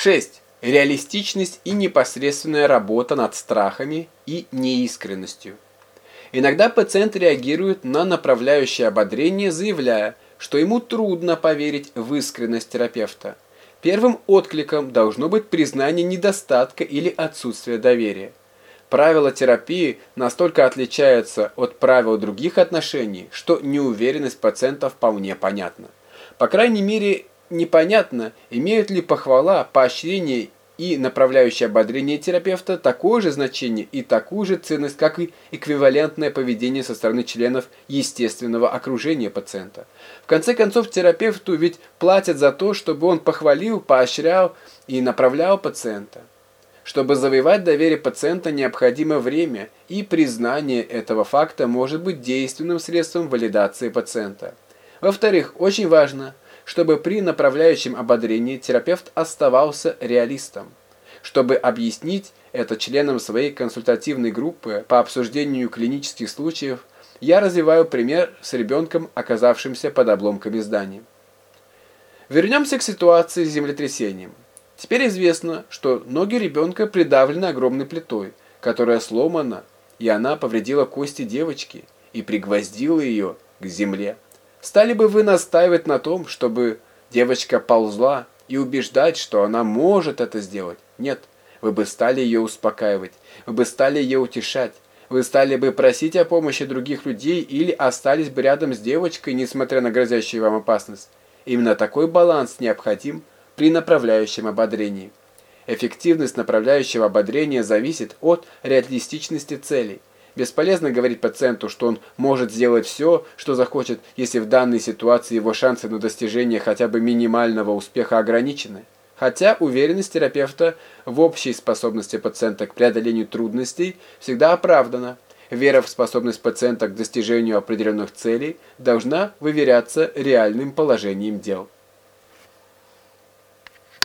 6. Реалистичность и непосредственная работа над страхами и неискренностью. Иногда пациент реагирует на направляющее ободрение, заявляя, что ему трудно поверить в искренность терапевта. Первым откликом должно быть признание недостатка или отсутствия доверия. Правила терапии настолько отличаются от правил других отношений, что неуверенность пациента вполне понятна. По крайней мере, непонятно, имеют ли похвала, поощрение и направляющее ободрение терапевта такое же значение и такую же ценность, как и эквивалентное поведение со стороны членов естественного окружения пациента. В конце концов, терапевту ведь платят за то, чтобы он похвалил, поощрял и направлял пациента. Чтобы завоевать доверие пациента необходимо время, и признание этого факта может быть действенным средством валидации пациента. Во-вторых, очень важно – чтобы при направляющем ободрении терапевт оставался реалистом. Чтобы объяснить это членам своей консультативной группы по обсуждению клинических случаев, я развиваю пример с ребенком, оказавшимся под обломками здания. Вернемся к ситуации с землетрясением. Теперь известно, что ноги ребенка придавлены огромной плитой, которая сломана, и она повредила кости девочки и пригвоздила ее к земле. Стали бы вы настаивать на том, чтобы девочка ползла и убеждать, что она может это сделать? Нет, вы бы стали ее успокаивать, вы бы стали ее утешать, вы стали бы просить о помощи других людей или остались бы рядом с девочкой, несмотря на грозящую вам опасность. Именно такой баланс необходим при направляющем ободрении. Эффективность направляющего ободрения зависит от реалистичности целей. Бесполезно говорить пациенту, что он может сделать все, что захочет, если в данной ситуации его шансы на достижение хотя бы минимального успеха ограничены. Хотя уверенность терапевта в общей способности пациента к преодолению трудностей всегда оправдана. Вера в способность пациента к достижению определенных целей должна выверяться реальным положением дел.